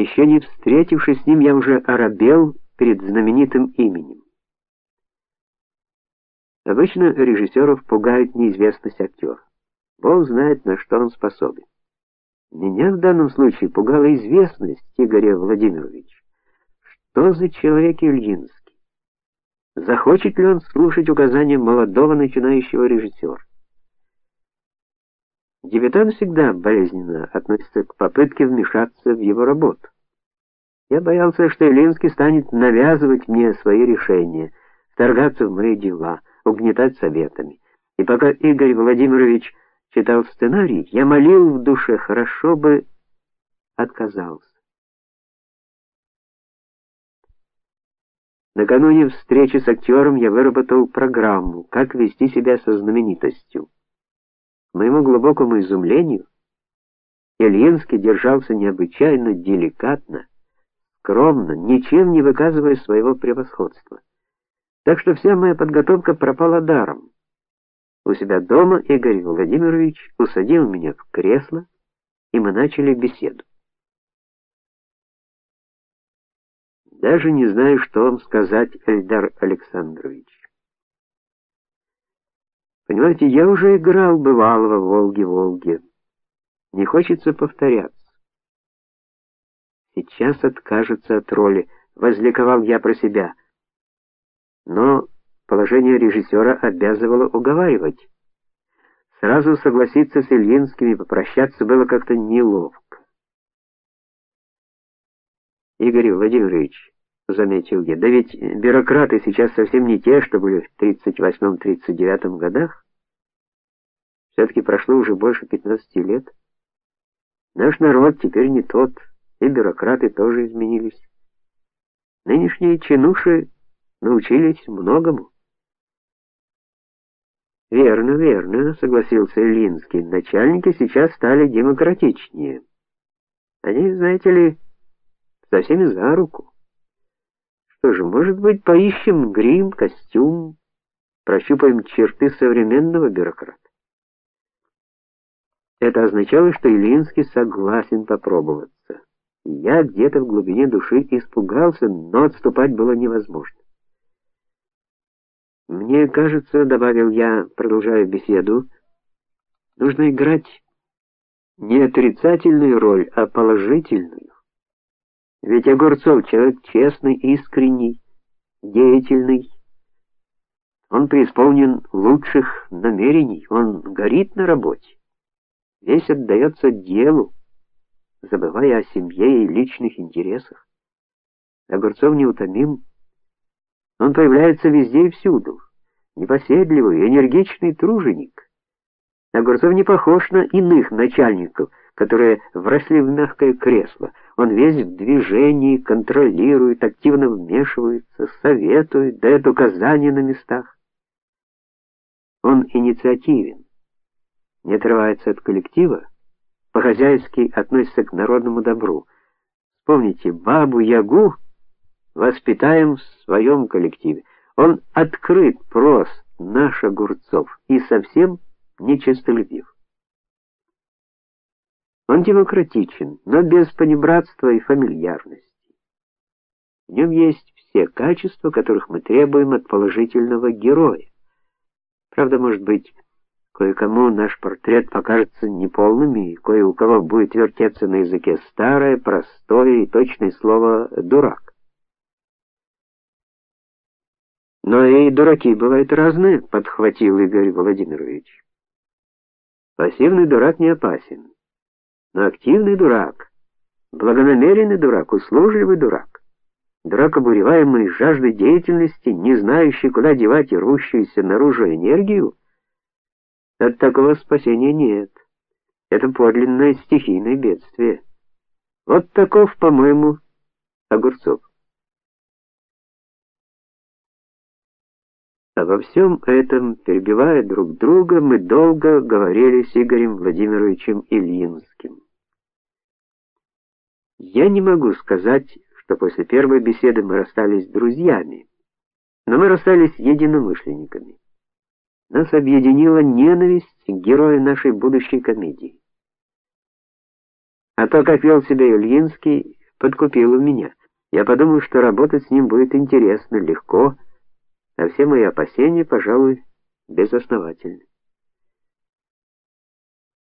Еще не встретившись с ним, я уже оробел перед знаменитым именем. Обычно режиссеров пугает неизвестность актера. Бог знает, на что он способен. Меня в данном случае пугала известность Игоря Владимировича. Что за человек Ильинский? Захочет ли он слушать указания молодого начинающего режиссера? Дебютант всегда болезненно относится к попытке вмешаться в его работу. Я боялся, что Ильинский станет навязывать мне свои решения, вторгаться в мои дела, угнетать советами. И пока Игорь Владимирович читал сценарий, я молил в душе, хорошо бы отказался. Накануне встречи с актером я выработал программу, как вести себя со знаменитостью. К моему глубокому изумлению, Ильинский держался необычайно деликатно, скромно, ничем не выказывая своего превосходства. Так что вся моя подготовка пропала даром. У себя дома Игорь Владимирович усадил меня в кресло, и мы начали беседу. Даже не знаю, что вам сказать, Эльдар Александрович. Понимаете, я уже играл бывалого в Волге-Волге. Не хочется повторяться. Сейчас откажется от роли, возликовал я про себя. Но положение режиссера обязывало уговаривать. Сразу согласиться с Ильинским и попрощаться было как-то неловко. Игорь Владимирович, заметил я. Да ведь бюрократы сейчас совсем не те, что были в 38-39 годах. все таки прошло уже больше 15 лет. Наш народ теперь не тот, и бюрократы тоже изменились. Нынешние чинуши научились многому. Верно, верно, согласился Ильинский. Начальники сейчас стали демократичнее. Они, знаете ли, со всеми за руку. Что же, может быть, поищем грим, костюм, прощупаем черты современного бюрократа. Это означало, что Ильинский согласен попробоваться. Я где-то в глубине души испугался, но отступать было невозможно. Мне кажется, добавил я, продолжая беседу, нужно играть не отрицательную роль, а положительную. Ведь Огурцов человек честный, искренний, деятельный. Он преисполнен лучших намерений, он горит на работе. Весь отдается делу, забывая о семье и личных интересах. Огурцов неутомим, он появляется везде и всюду. Непоседливый, энергичный труженик. Огурцов не похож на иных начальников, которые вросли в мягкое кресло. Он весь в движении, контролирует, активно вмешивается, советует, дает указания на местах. Он инициативен, не отрывается от коллектива, по-хозяйски относится к народному добру. Вспомните бабу-ягу воспитаем в своем коллективе. Он открыт, прост, наш Огурцов, и совсем не честолюбив. Он демократичен, но без понебратства и фамильярности. В нем есть все качества, которых мы требуем от положительного героя. Правда, может быть, кое-кому наш портрет покажется неполным, и кое у кого будет вертеться на языке старое, простое и точное слово дурак. Но и дураки бывают разные, подхватил Игорь Владимирович. Пассивный дурак не опасен, но активный дурак, благонамеренный дурак, услужливый дурак, дурак, обуреваемый жаждой деятельности, не знающий, куда девать рвущуюся наружу энергию, от такого спасения нет. Это подлинное стихийное бедствие. Вот таков, по-моему, Огурцов. Обо всем этом, перебивая друг друга, мы долго говорили с Игорем Владимировичем Ильинским. Я не могу сказать, что после первой беседы мы расстались друзьями, но мы расстались единомышленниками. Нас объединила ненависть к герою нашей будущей комедии. А то, как вел себя Ильинский, подкупила меня. Я подумал, что работать с ним будет интересно, легко, а все мои опасения, пожалуй, безосновательны.